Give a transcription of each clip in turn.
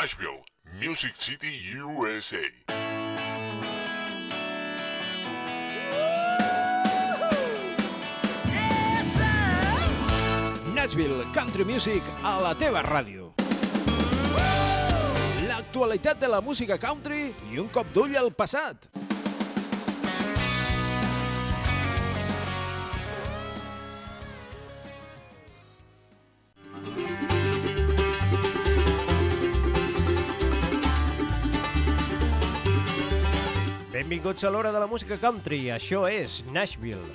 Nashville, Music City, USA. Nashville Country Music a la teva ràdio. L'actualitat de la música country i un cop d'ull al passat. Benvinguts a l'hora de la música country. Això és Nashville.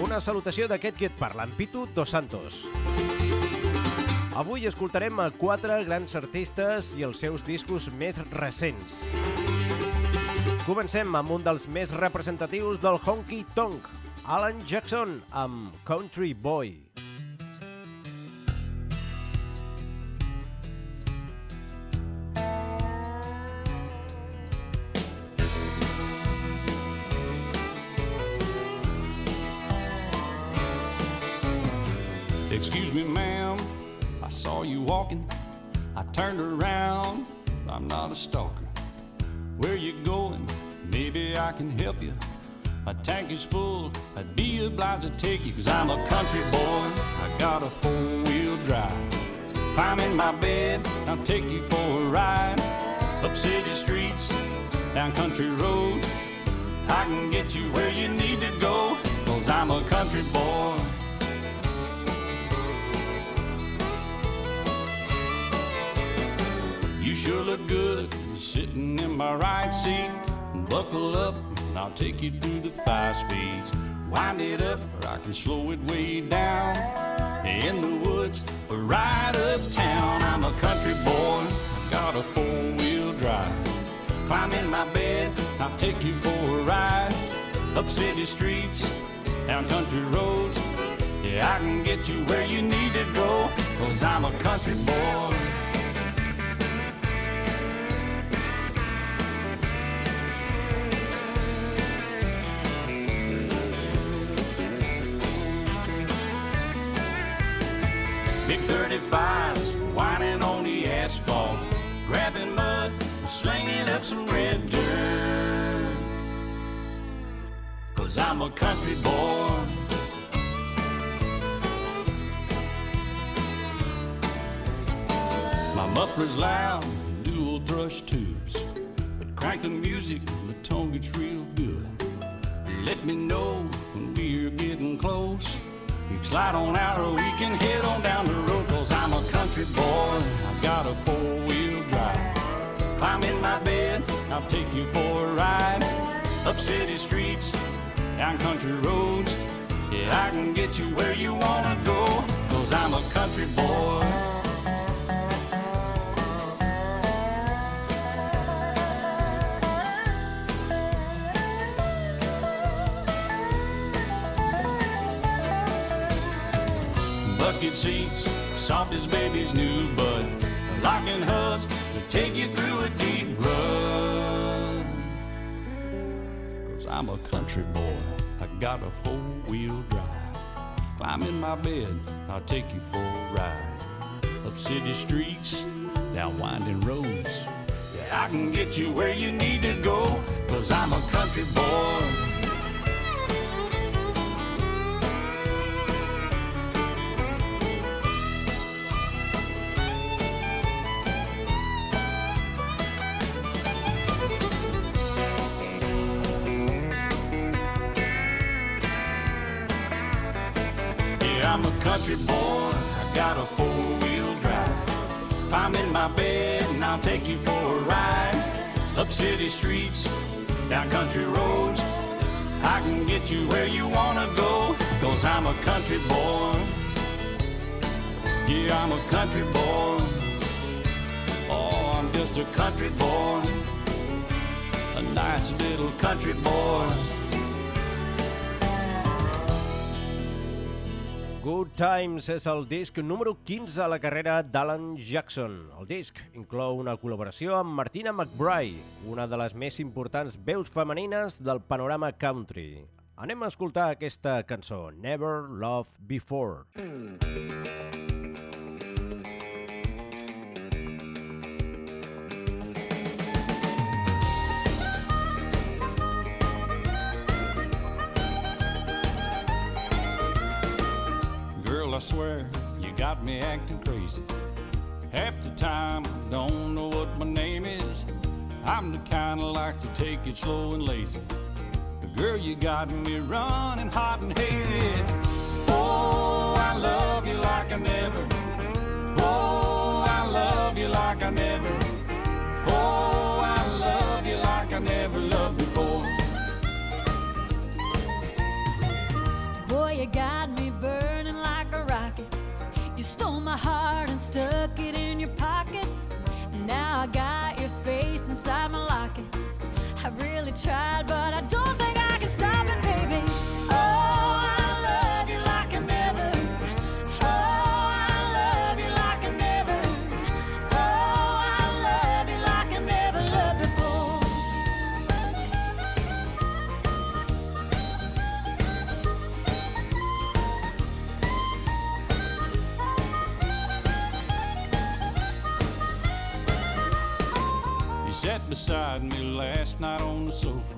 Una salutació d'aquest que et parla, en Pitu Dos Santos. Avui escoltarem a quatre grans artistes i els seus discos més recents. Comencem amb un dels més representatius del honky tonk, Alan Jackson, amb Country Boy. Excuse you walking. I turned around, I'm not a stalker. Where you going? Maybe I can help you. My tank is full, I'd be obliged to take you, cause I'm a country boy. I got a four wheel drive. Climb in my bed, I'll take you for a ride. Up city streets, down country roads. I can get you where you need to go, cause I'm a country boy. Sure look good sitting in my right seat. Buckle up, and I'll take you through the five speeds. Wind it up, or I can slow it way down. In the woods, or right uptown. I'm a country boy, got a four wheel drive. Climb in my bed, I'll take you for a ride. Up city streets, down country roads. Yeah, I can get you where you need to go, cause I'm a country boy. Cause I'm a country boy. My muffler's loud, dual thrush tubes, but crank the music, the tone gets real good. Let me know when we're getting close. You can slide on out or we can head on down the road Cause I'm a country boy, I got a four-wheel drive Climb in my bed, I'll take you for a ride Up city streets, down country roads Yeah, I can get you where you wanna go Cause I'm a country boy bucket seats, soft as baby's new bud. Locking to take you through a deep rut. Cause I'm a country boy, I got a four wheel drive. Climb in my bed, I'll take you for a ride. Up city streets, down winding roads. Yeah, I can get you where you need to go. Cause I'm a country boy. City streets, down country roads. I can get you where you wanna go. Cause I'm a country boy. Yeah, I'm a country boy. Oh, I'm just a country boy. A nice little country boy. Good Times és el disc número 15 a la carrera d'Alan Jackson. El disc inclou una col·laboració amb Martina McBride, una de les més importants veus femenines del panorama country. Anem a escoltar aquesta cançó, Never Love Before. Swear you got me acting crazy. Half the time I don't know what my name is. I'm the kind of like to take it slow and lazy. But girl, you got me running hot and hazy. Oh, I love you like I never. Oh, I love you like I never. Oh, I love you like I never loved before. Boy, you got stuck it in your pocket. Now I got your face inside my locket. I really tried, but I don't think last night on the sofa.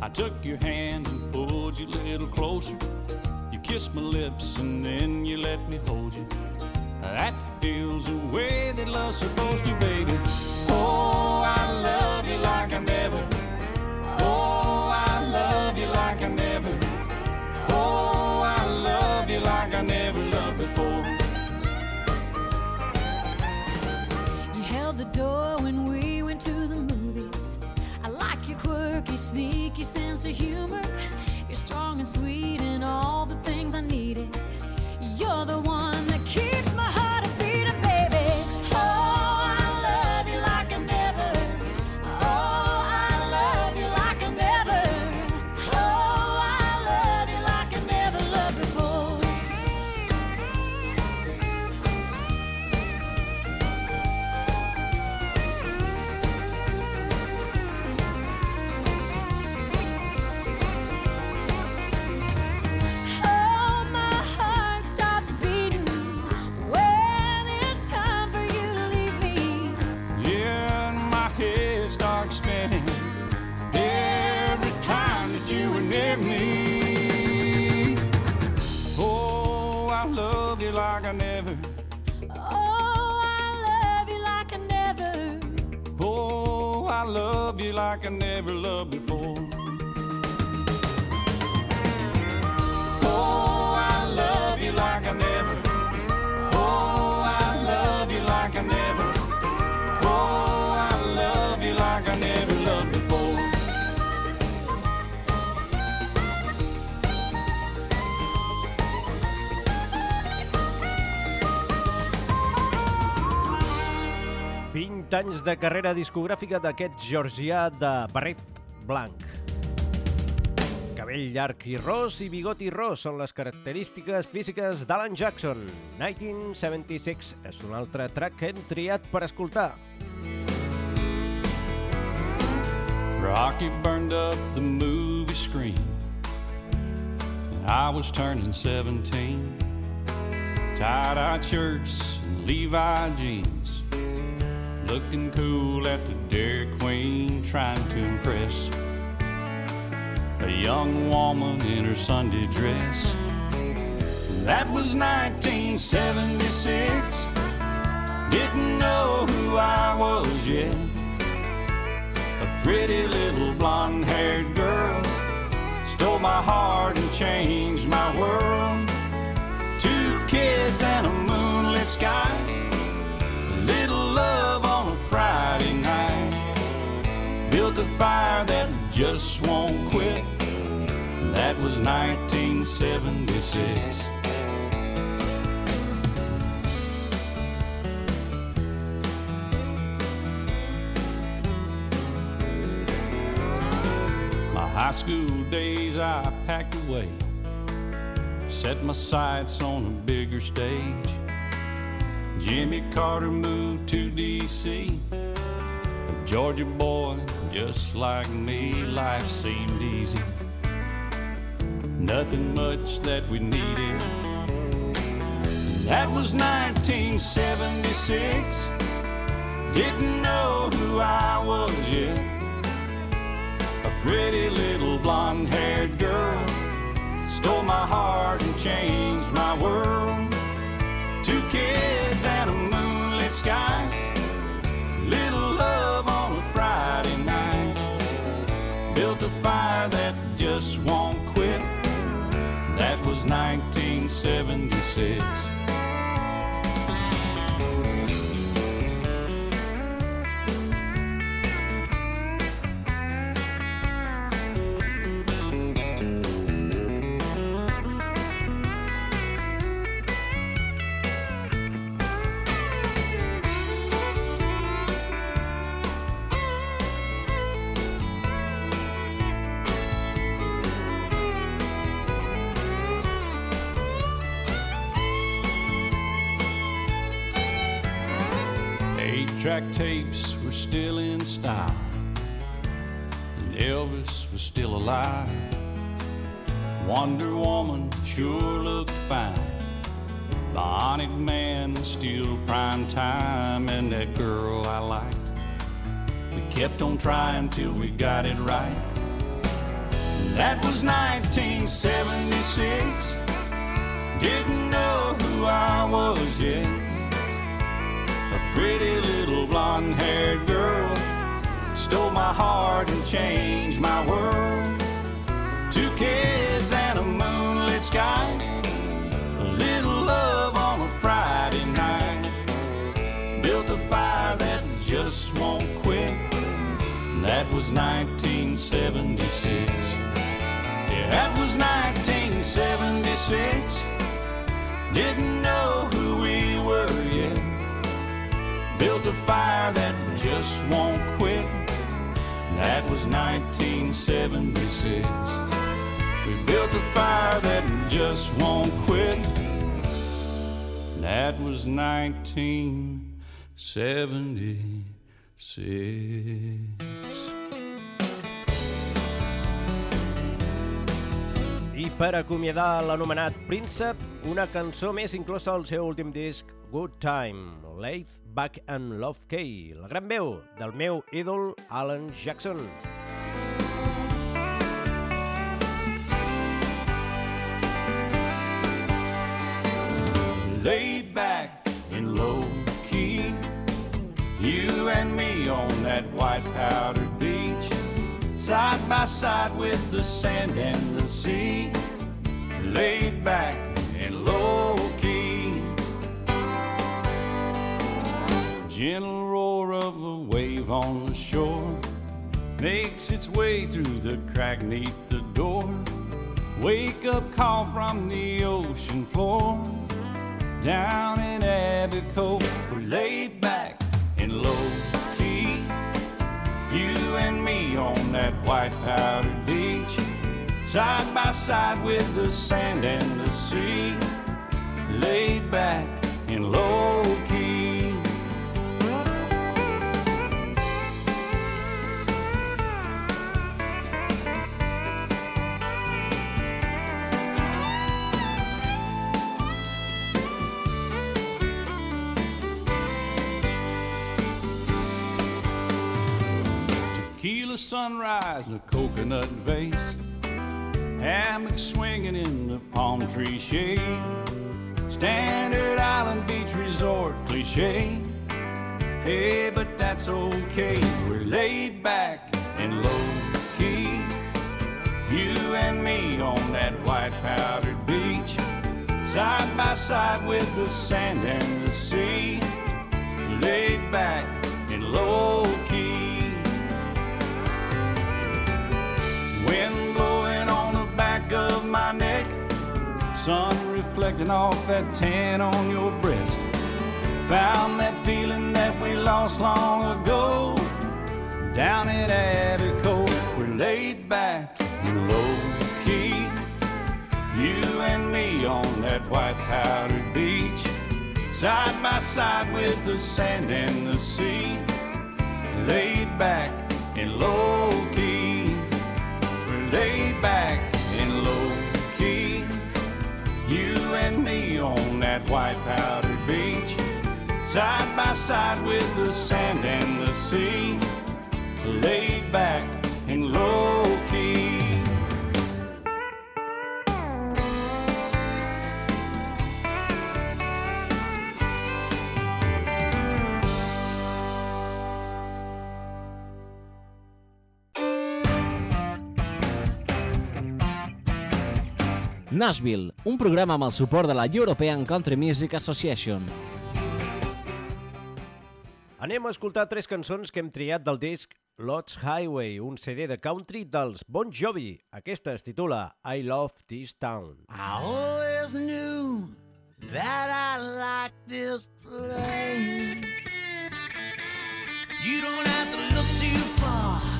I took your hand and pulled you a little closer. You kissed my lips and then you let me hold you. That feels the way that love's supposed to, baby. Oh, I love you like I never. Oh, I love you like I never. Oh, I love you like I never loved before. You held the door when anys de carrera discogràfica d'aquest georgià de barret blanc. Cabell llarg i ros i bigoti ros són les característiques físiques d'Alan Jackson. 1976 és un altre track que hem triat per escoltar. Rocky burned up the movie screen. I was turning 17. Tie-dye shirts and Levi jeans. Looking cool at the Dairy Queen, trying to impress a young woman in her Sunday dress. That was 1976. Didn't know who I was yet. A pretty little blonde haired girl stole my heart and changed my world. Two kids and a moonlit sky. Little love Friday night. Built a fire that just won't quit. That was 1976. My high school days I packed away. Set my sights on a bigger stage. Jimmy Carter moved to D.C. A Georgia boy, just like me, life seemed easy. Nothing much that we needed. That was 1976. Didn't know who I was yet. A pretty little blonde haired girl stole my heart and changed my world. Just won't quit. That was 1976. Track tapes were still in style, and Elvis was still alive. Wonder Woman sure looked fine. Bionic Man was still prime time, and that girl I liked. We kept on trying till we got it right. That was 1976. Didn't know who I was yet. Pretty little blonde haired girl stole my heart and changed my world. Two kids and a moonlit sky, a little love on a Friday night. Built a fire that just won't quit. That was 1976. Yeah, that was 1976. Didn't know who we were. Built a fire that just won't quit. That was 1976. We built a fire that just won't quit. That was 1976. I per acomiadar l'anomenat Príncep, una cançó més inclosa al seu últim disc, Good Time, Life Back and Love Kay, la gran veu del meu ídol Alan Jackson. laid back and low key. You and me on that white beach, side by side with the sand and the sea. Laid back and low key. Gentle roar of a wave on the shore makes its way through the crack neath the door. Wake up call from the ocean floor down in Cove. We're laid back and low. And me on that white powdered beach, side by side with the sand and the sea. Laid back and low key. Tequila sunrise in a coconut vase. Hammock swinging in the palm tree shade. Standard Island Beach Resort cliche. Hey, but that's okay. We're laid back and low key. You and me on that white powdered beach. Side by side with the sand and the sea. Laid back and low Sun reflecting off that tan on your breast. Found that feeling that we lost long ago. Down at Abbey we're laid back and low key. You and me on that white powdered beach. Side by side with the sand and the sea. Laid back and low key. We're laid back and low on that white powdered beach. Side by side with the sand and the sea. Laid back and low key. Nashville, un programa amb el suport de la European Country Music Association. Anem a escoltar tres cançons que hem triat del disc Lots Highway, un CD de country dels Bon Jovi. Aquesta es titula I Love This Town. I always knew that I liked this place You don't have to look too far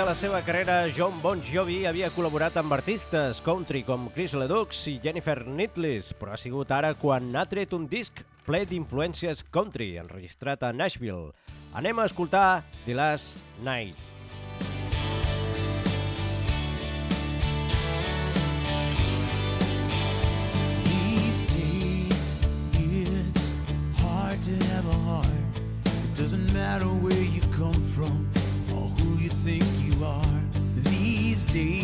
de la seva carrera, John Bon Jovi havia col·laborat amb artistes country com Chris Ledoux i Jennifer Needles, però ha sigut ara quan ha tret un disc ple d'influències country, enregistrat a Nashville. Anem a escoltar The Last Night. These it's hard to. It doesn't matter where you come from. safety.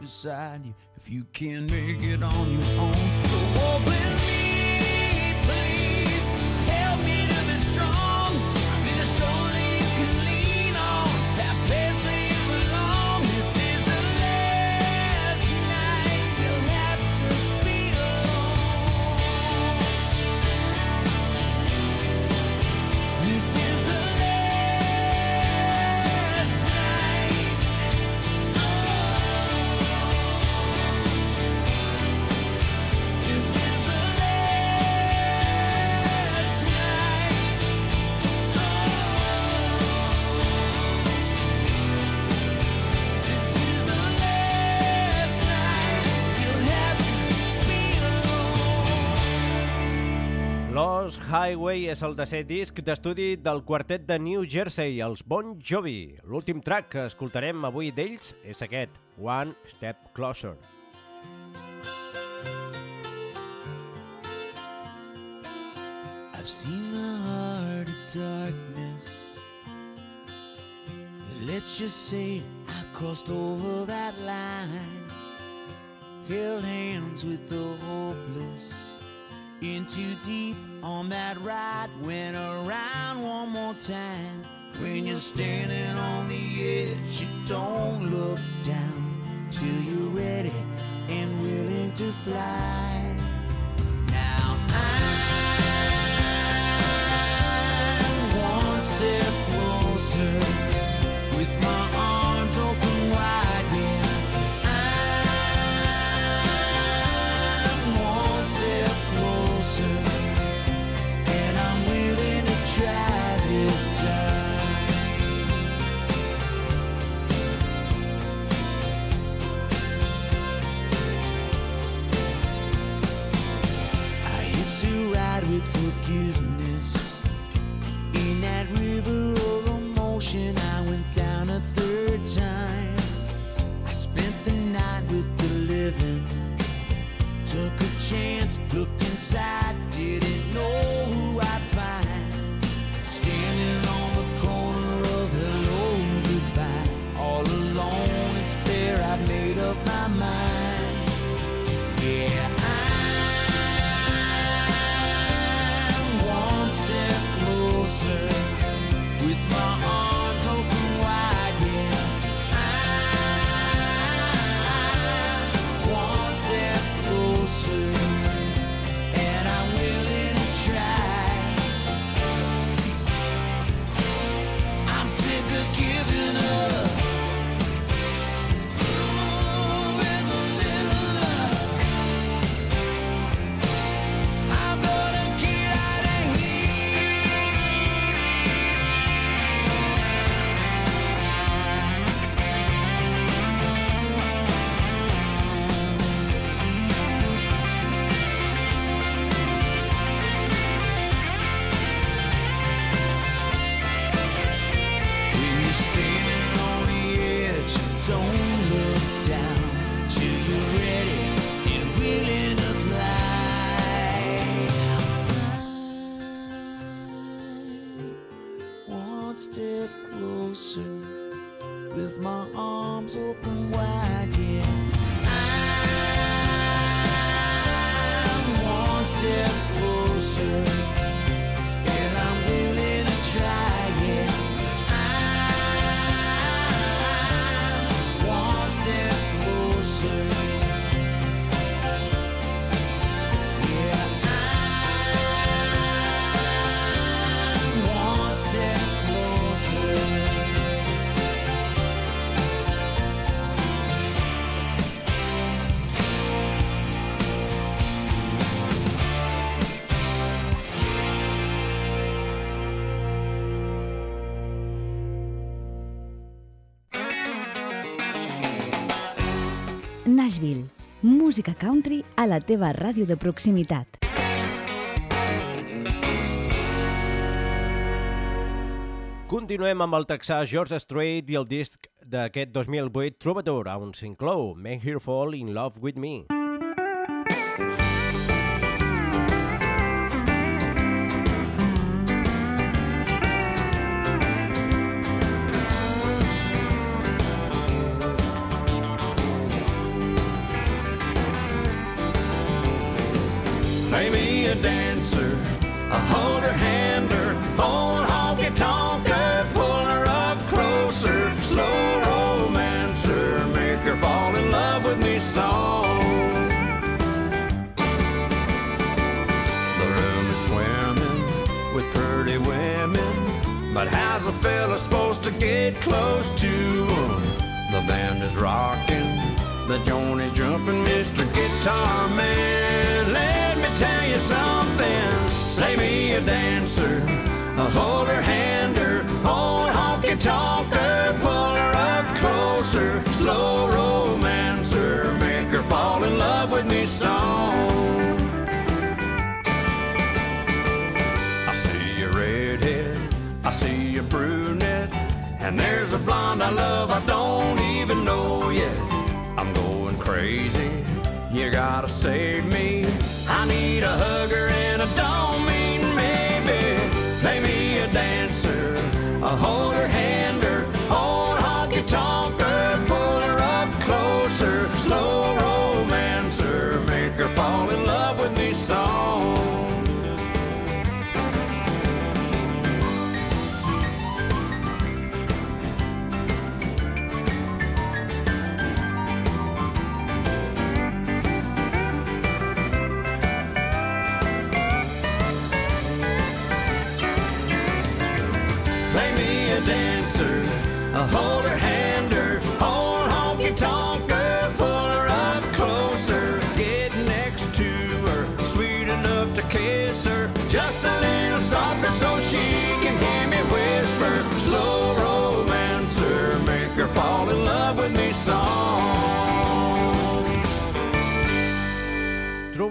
beside you if you can't make it on your own. So open me. Highway és el desè disc d'estudi del quartet de New Jersey, els Bon Jovi. L'últim track que escoltarem avui d'ells és aquest, One Step Closer. I've seen the heart of darkness Let's just say I crossed over that line Held hands with the hopeless In too deep on that ride, went around one more time. When you're standing on the edge, you don't look down till you're ready and willing to fly. Now I'm one step. Nashville. Música country a la teva ràdio de proximitat. Continuem amb el texà George Strait i el disc d'aquest 2008 Troubadour, on s'inclou Make Her Fall in Love With Me. But how's a fella supposed to get close to? The band is rocking, the joint is jumping, Mr. Guitar Man. Let me tell you something. Play me a dancer, a hold her hander, old honky tonker,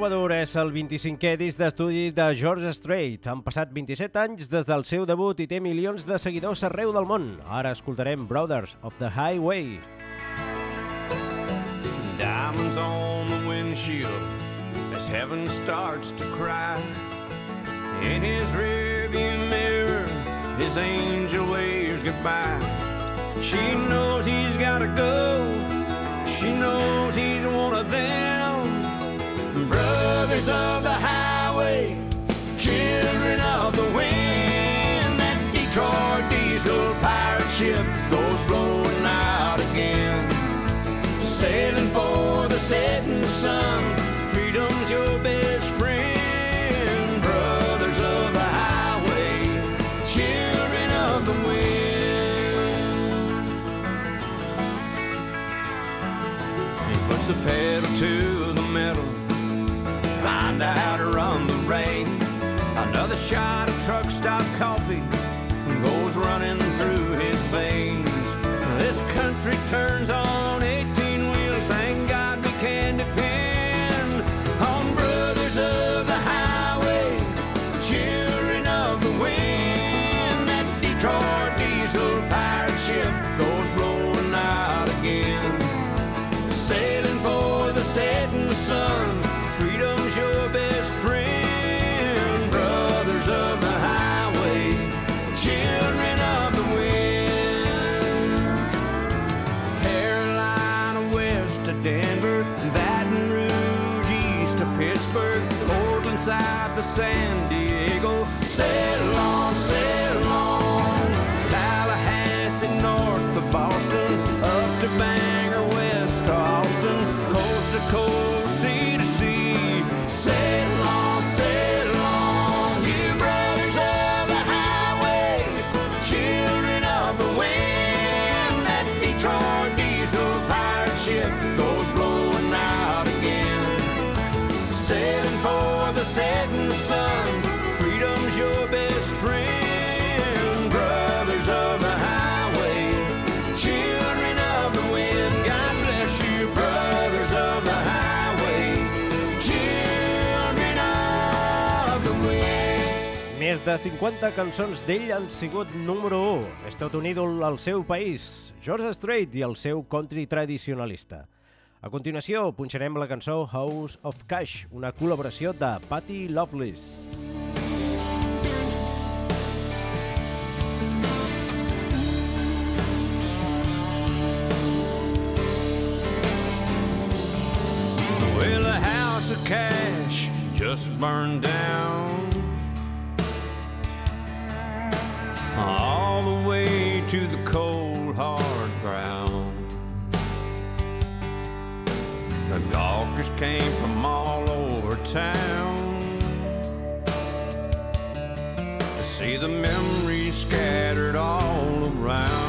Troubadour és el 25è disc d'estudi de George Strait. Han passat 27 anys des del seu debut i té milions de seguidors arreu del món. Ara escoltarem Brothers of the Highway. Diamonds on the windshield as heaven starts to cry. In his rearview mirror, his angel waves goodbye. She knows he's gotta go. She knows he's one of them. Brothers of the highway, children of the wind. That Detroit diesel pirate ship goes blowing out again sailing for the setting sun. Més de 50 cançons d'ell han sigut número 1. És tot un ídol al seu país, George Strait i el seu country tradicionalista. A continuació, punxarem la cançó House of Cash, una col·laboració de Patty Loveless. Well, a house of cash just burned down. All the way to the cold, hard ground. The gawkers came from all over town to see the memories scattered all around.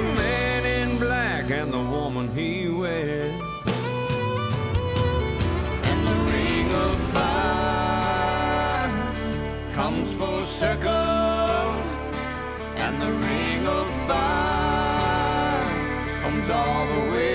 The man in black and the woman he wed. And the ring of fire comes full circle, and the ring of fire comes all the way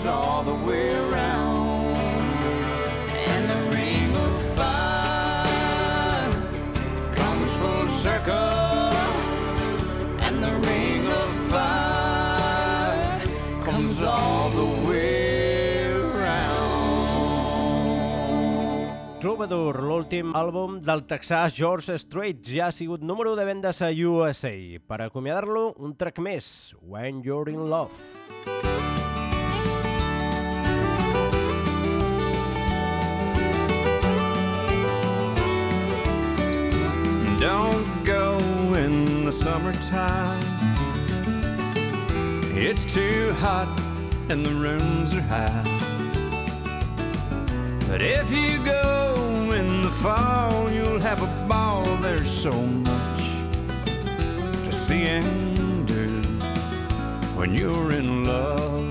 comes all the way around. And the ring of fire comes full circle. And the ring of fire comes all the way around. Troubadour, l'últim àlbum del texà George Strait, ja ha sigut número de vendes a USA. Per acomiadar-lo, un track més, When You're in Love. Don't go in the summertime. It's too hot and the rooms are high. But if you go in the fall, you'll have a ball. There's so much to see and do. when you're in love.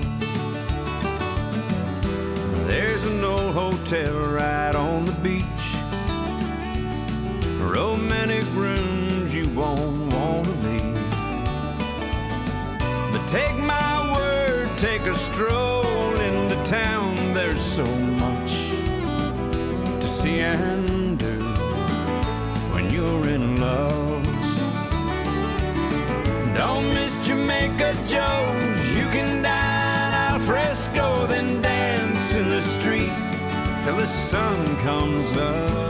There's an old hotel right on the beach. Romantic rooms you won't want to leave. But take my word, take a stroll into town. There's so much to see and do when you're in love. Don't miss Jamaica Joe's. You can dine al fresco, then dance in the street till the sun comes up.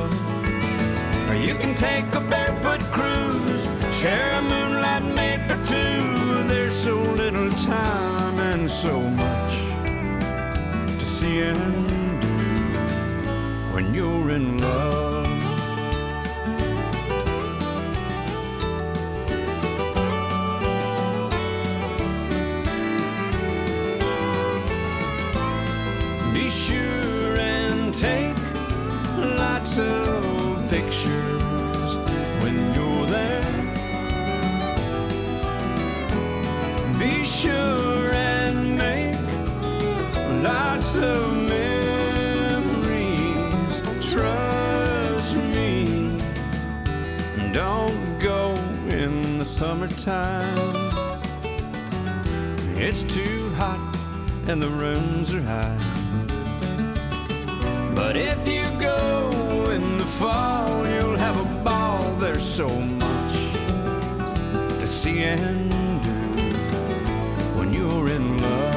Take a barefoot cruise, share a and the rooms are high. But if you go in the fall, you'll have a ball. There's so much to see and do when you're in love.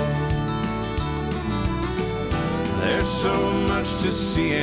There's so much to see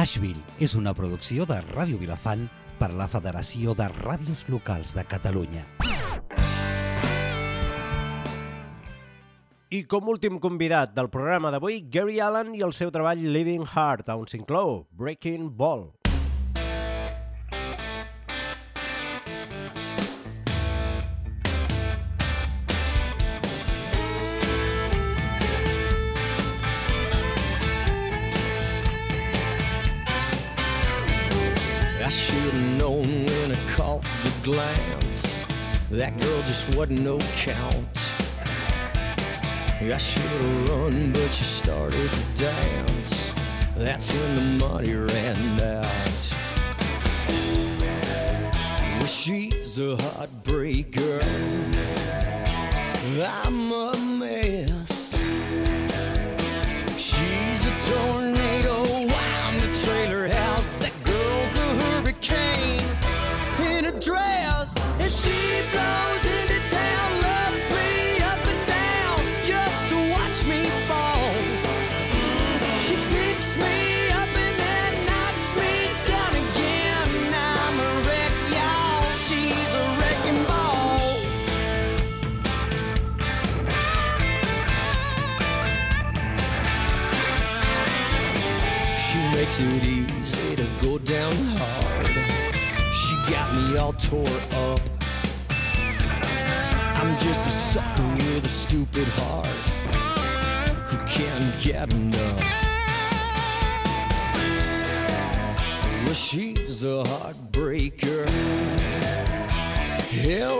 Nashville és una producció de Ràdio Vilafant per la Federació de Ràdios Locals de Catalunya. I com últim convidat del programa d'avui, Gary Allen i el seu treball Living Heart, on s'inclou Breaking Ball. Just wasn't no count. I should have run, but she started to dance. That's when the money ran out. Well, she's a heartbreaker. I'm a mess. She's a tornado. She easy to go down hard. She got me all tore up. I'm just a sucker with a stupid heart who can't get enough. Well, she's a heartbreaker. Hell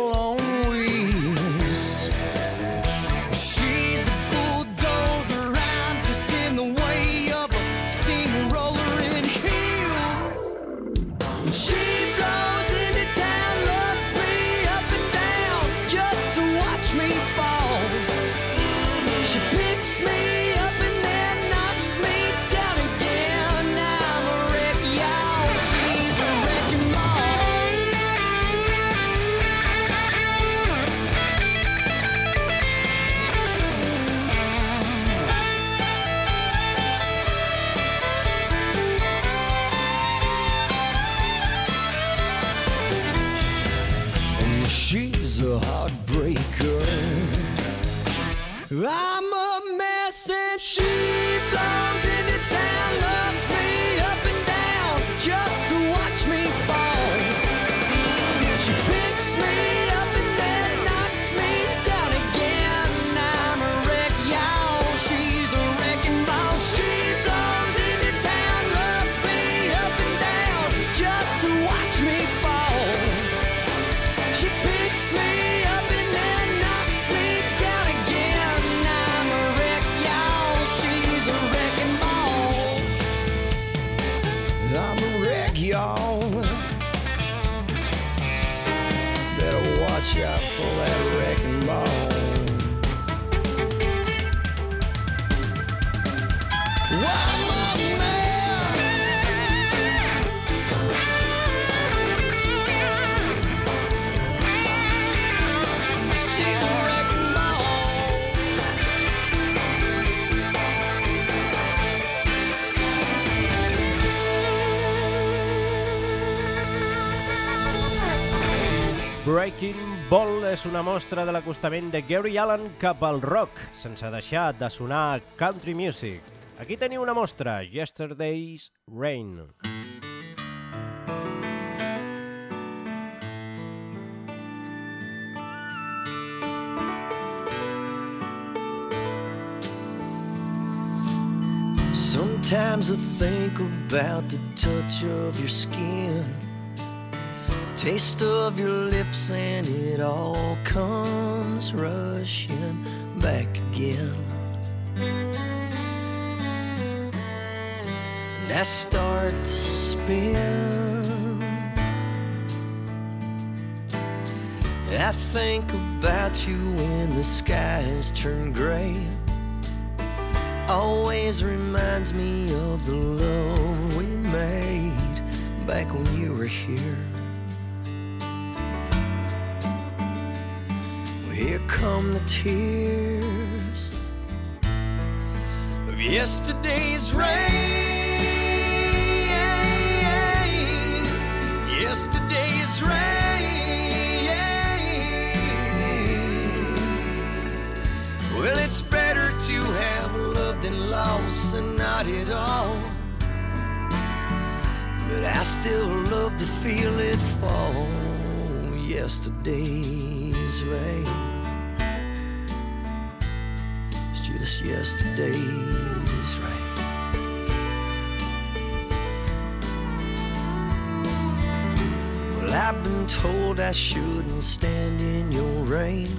Breaking Ball és una mostra de l'acostament de Gary Allen cap al rock, sense deixar de sonar country music. Aquí teniu una mostra, Yesterday's Rain. Sometimes I think about the touch of your skin, taste of your lips, and it all comes rushing back again. And I start to spin. I think about you when the skies turn gray always reminds me of the love we made back when you were here. Here come the tears of yesterday's rain. Yesterday's rain. Well, it's better to have loved and lost than not at all. But I still love to feel it fall. Yesterday's rain. Just yesterday's rain. Well, I've been told I shouldn't stand in your rain.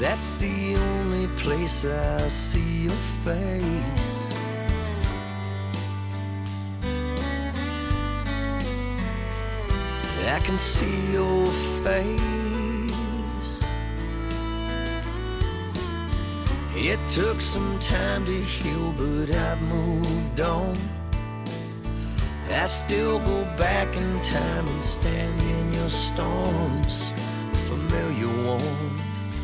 That's the only place I see your face. I can see your face. It took some time to heal, but I've moved on. I still go back in time and stand in your storms, familiar warmth.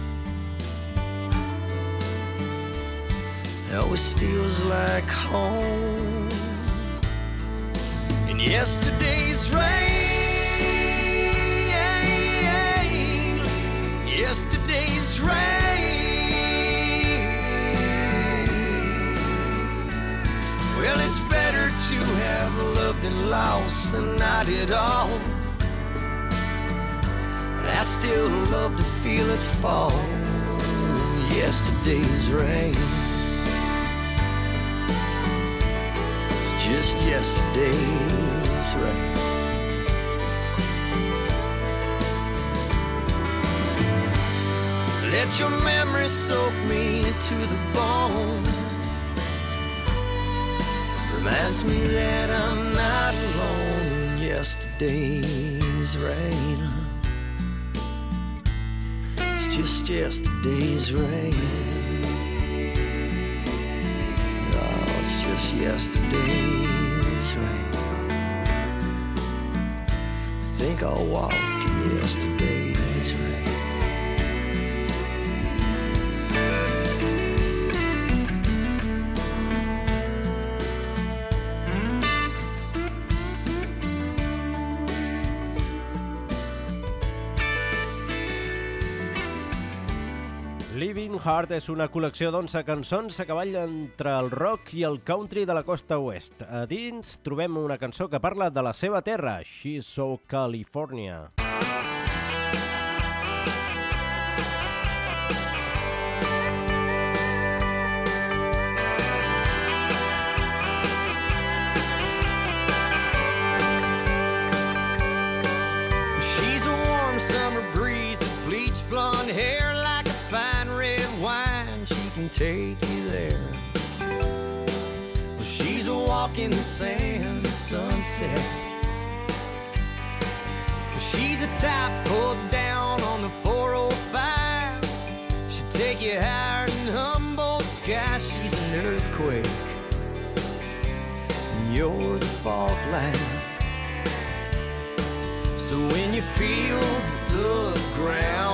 Always feels like home. And yesterday's rain, yesterday's loved and lost than not at all. But I still love to feel it fall. Yesterday's rain. It's just yesterday's rain. Let your memory soak me to the bone. Reminds me that I'm not alone in yesterday's rain. It's just yesterday's rain. Oh, it's just yesterday's rain. Think I'll walk in yesterday's Heart és una col·lecció d'11 cançons a cavall entre el rock i el country de la costa oest. A dins trobem una cançó que parla de la seva terra, She's So California. She's take you there. Well, she's a walk in the sand at sunset. Well, she's a tap pulled down on the 405. She'll take you higher than Humboldt sky. She's an earthquake, and you're the fault line. So when you feel the ground.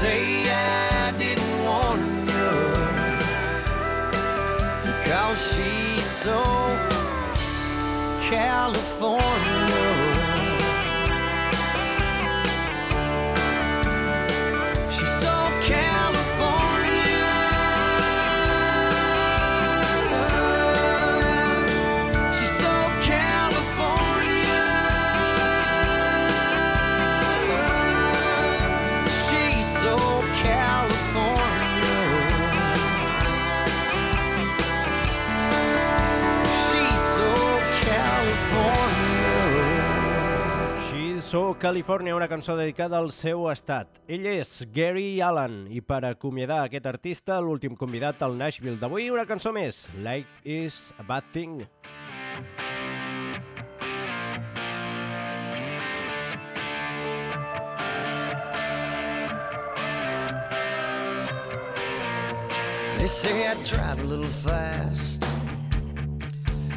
say I didn't warn you. Cause she's so California. California, una cançó dedicada al seu estat. Ell és Gary Allen i per acomiadar aquest artista, l'últim convidat al Nashville d'avui, una cançó més, Like is a Bad Thing. They say I drive a little fast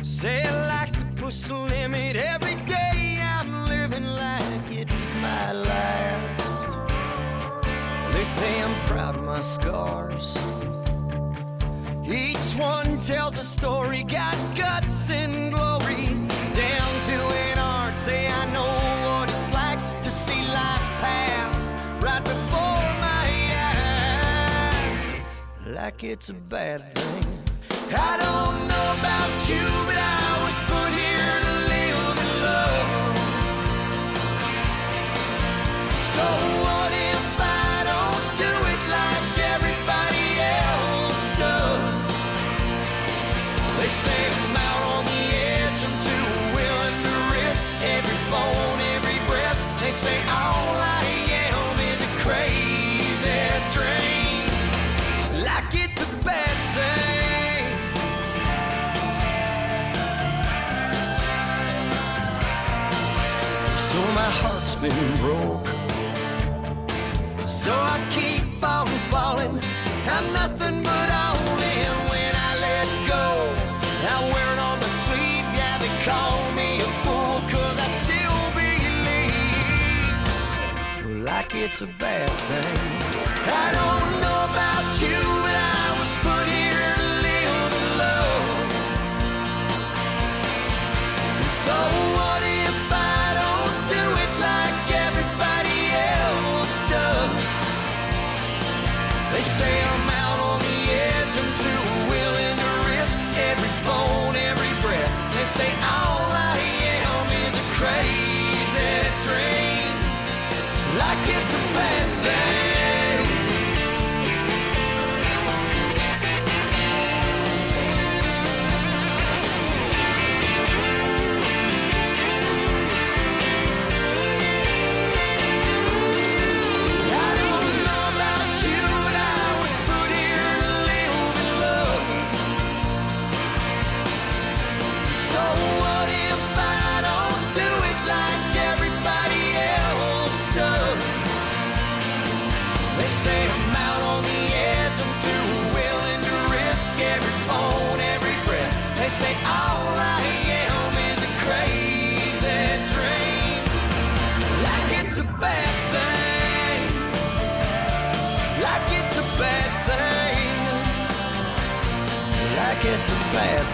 Say I like to push the limit every day my last. They say I'm proud of my scars. Each one tells a story, got guts and glory. Down to an art, say I know what it's like to see life pass right before my eyes. Like it's a bad thing. I don't know about you, but I It's a bad thing.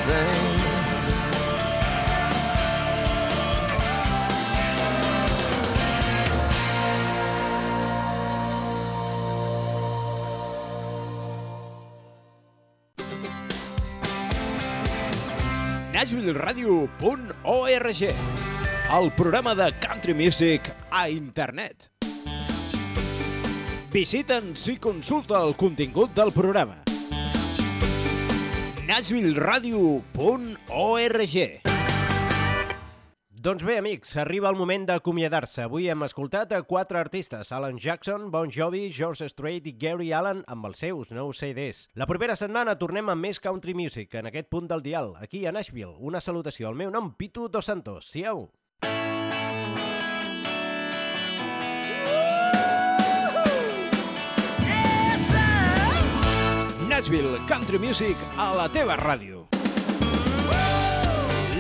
Thing. NashvilleRadio.org El programa de country music a internet. Visita'ns i consulta el contingut del programa. NashvilleRadio.org Doncs bé, amics, arriba el moment d'acomiadar-se. Avui hem escoltat a quatre artistes, Alan Jackson, Bon Jovi, George Strait i Gary Allen amb els seus nous CDs. La propera setmana tornem amb més country music en aquest punt del dial, aquí a Nashville. Una salutació. El meu nom, Pitu Dos Santos. Siau! Nashville Country Music a la teva ràdio.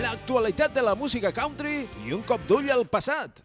L'actualitat de la música country i un cop d'ull al passat.